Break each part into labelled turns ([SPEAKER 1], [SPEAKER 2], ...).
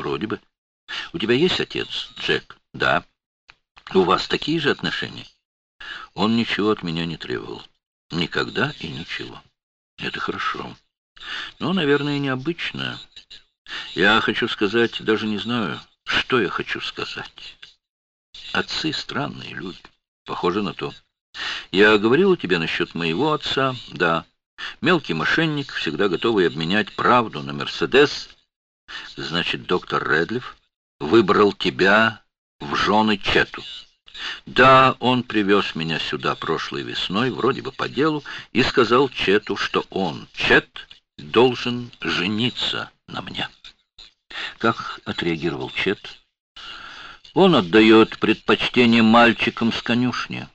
[SPEAKER 1] Вроде бы. У тебя есть отец, Джек? Да. У вас такие же отношения? Он ничего от меня не требовал. Никогда и ничего. Это хорошо. Но, наверное, необычно. Я хочу сказать, даже не знаю, что я хочу сказать. Отцы странные люди. Похоже на то. Я говорил тебе насчет моего отца? Да. Мелкий мошенник, всегда готовый обменять правду на Мерседес. Значит, доктор Редлиф выбрал тебя в жены Чету. Да, он привез меня сюда прошлой весной, вроде бы по делу, и сказал Чету, что он, Чет, должен жениться на мне. Как отреагировал Чет? Он отдает предпочтение мальчикам с конюшни.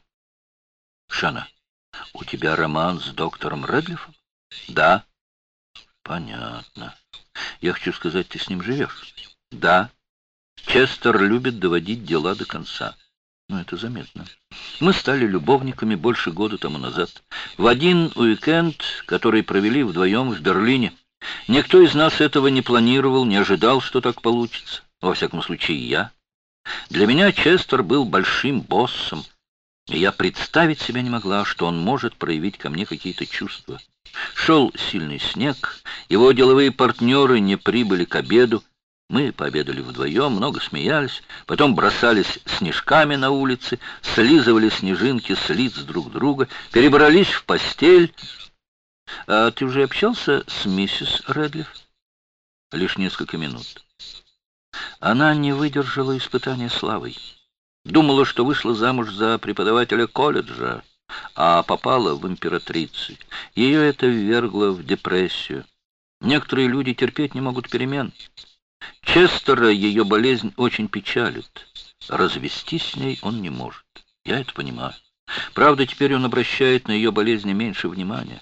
[SPEAKER 1] Шана, у тебя роман с доктором Редлифом? Да. Понятно. Я хочу сказать, ты с ним живешь? Да. Честер любит доводить дела до конца. Ну, это заметно. Мы стали любовниками больше года тому назад. В один уикенд, который провели вдвоем в Берлине. Никто из нас этого не планировал, не ожидал, что так получится. Во всяком случае, я. Для меня Честер был большим боссом, и я представить себе не могла, что он может проявить ко мне какие-то чувства. Шел сильный снег, его деловые партнеры не прибыли к обеду, мы пообедали вдвоем, много смеялись, потом бросались снежками на улице, слизывали снежинки с лиц друг друга, перебрались в постель. А ты уже общался с миссис Редлиф? Лишь несколько минут. Она не выдержала испытания славой. Думала, что вышла замуж за преподавателя колледжа, а попала в императрицы. Ее это ввергло в депрессию. Некоторые люди терпеть не могут перемен. Честера ее болезнь очень печалит. Развестись с ней он не может. Я это понимаю. Правда, теперь он обращает на ее болезни меньше внимания.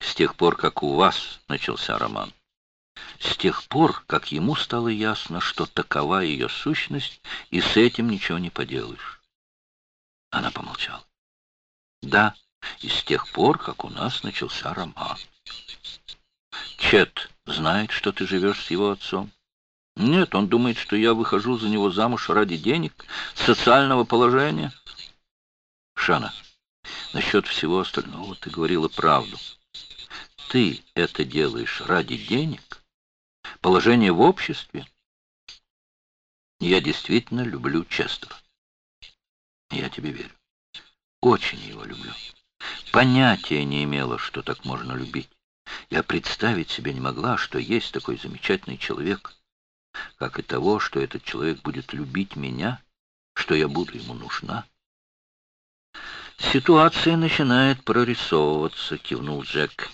[SPEAKER 1] С тех пор, как у вас начался роман. С тех пор, как ему стало ясно, что такова ее сущность, и с этим ничего не поделаешь. Она помолчала. Да, и с тех пор, как у нас начался роман. Чет знает, что ты живешь с его отцом? Нет, он думает, что я выхожу за него замуж ради денег, социального положения. Шана, насчет всего остального ты говорила правду. Ты это делаешь ради денег? Положение в обществе? Я действительно люблю Честера. Я тебе верю. Очень его. Понятия не имела, что так можно любить. Я представить себе не могла, что есть такой замечательный человек — как и того, что этот человек будет любить меня, что я буду ему нужна. «Ситуация начинает прорисовываться», — кивнул Джек.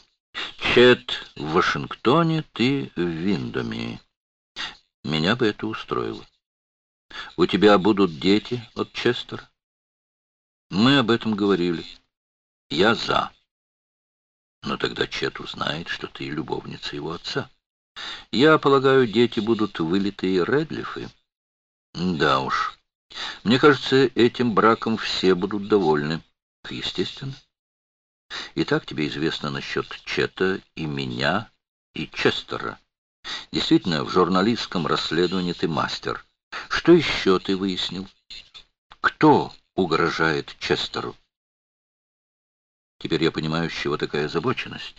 [SPEAKER 1] «Чет в Вашингтоне, ты в Виндоме. Меня бы это устроило. У тебя будут дети от Честера?» «Мы об этом говорили. Я за. Но тогда Чет узнает, что ты любовница его отца». Я полагаю, дети будут вылитые Редлифы. Да уж. Мне кажется, этим браком все будут довольны. Естественно. Итак, тебе известно насчет Чета и меня, и Честера. Действительно, в журналистском расследовании ты мастер. Что еще ты выяснил? Кто угрожает Честеру? Теперь я понимаю, с чего такая озабоченность.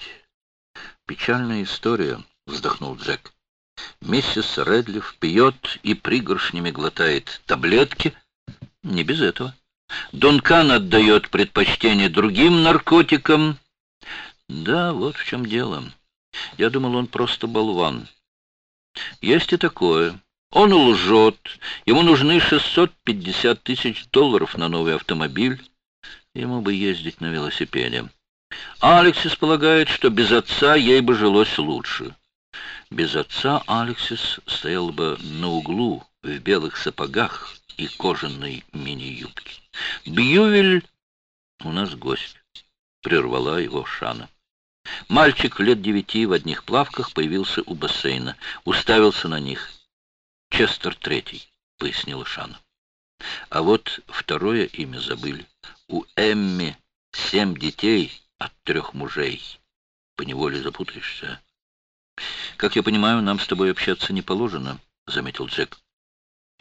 [SPEAKER 1] Печальная история вздохнул Джек. Миссис Редлиф пьет и пригоршнями глотает таблетки. Не без этого. Дункан отдает предпочтение другим наркотикам. Да, вот в чем дело. Я думал, он просто болван. Есть и такое. Он лжет. Ему нужны 650 тысяч долларов на новый автомобиль. Ему бы ездить на велосипеде. Алексис полагает, что без отца ей бы жилось лучше. Без отца Алексис стоял бы на углу в белых сапогах и кожаной мини-юбке. Бьювель... У нас гость. Прервала его Шана. Мальчик лет девяти в одних плавках появился у бассейна. Уставился на них. Честер Третий, пояснила Шана. А вот второе имя забыли. У Эмми семь детей от трех мужей. Поневоле запутаешься. Как я понимаю, нам с тобой общаться не положено. заметил Джек.